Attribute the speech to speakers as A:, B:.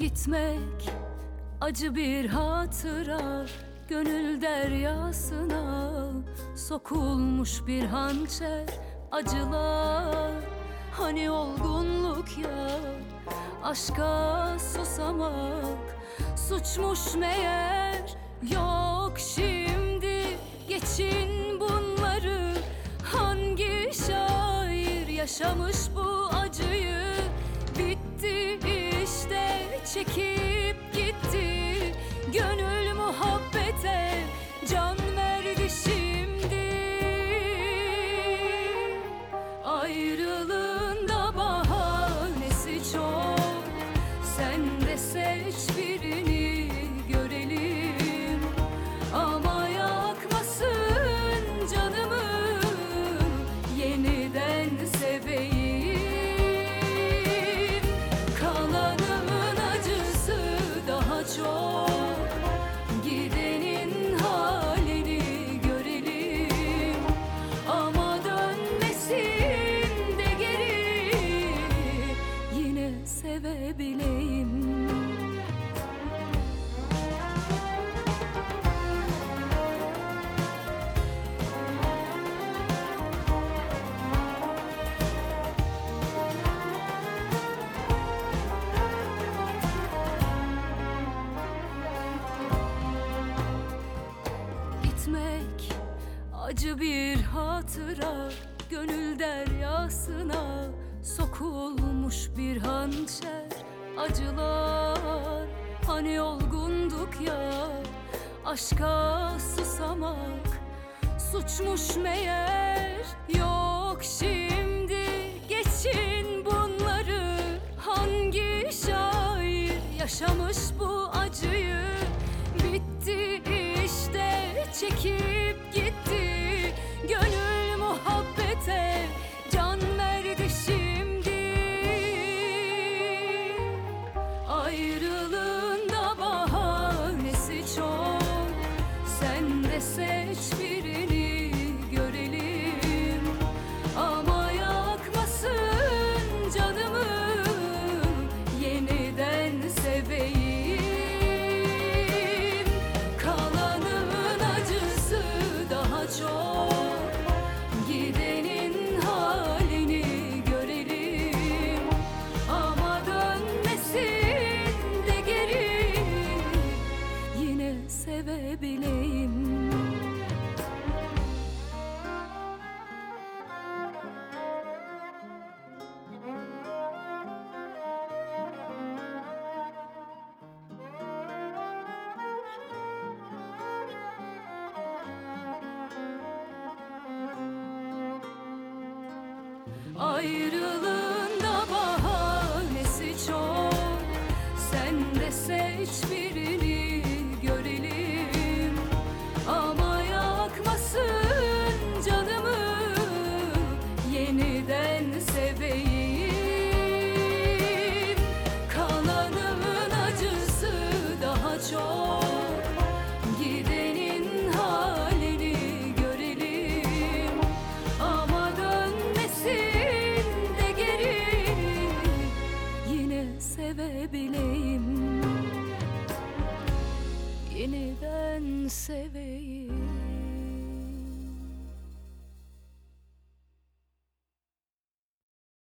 A: Gitmek acı bir hatıra Gönül deryasına sokulmuş bir hançer Acılar. Hani olgunluk ya Aşka susamak suçmuş meğer. Yok şimdi geçin bunları. Hangi şair yaşamış bu acıyı acı bir hatıra Gönül deryasına sokulmuş bir hançer. Acılar hani olgunduk ya Aşka susamak suçmuş meğer. Yok şimdi geçin bunları. Hangi şair yaşamış bu acıyı? Bitti işte çekip seç birini görelim. Ama yakmasın canımı Yeniden seveyim. Kalanın acısı daha çok Ayrılığın da bahanesi çok. Sen de seç birini görelim. Ama yakmasın canımı Yeniden seveyim se veía.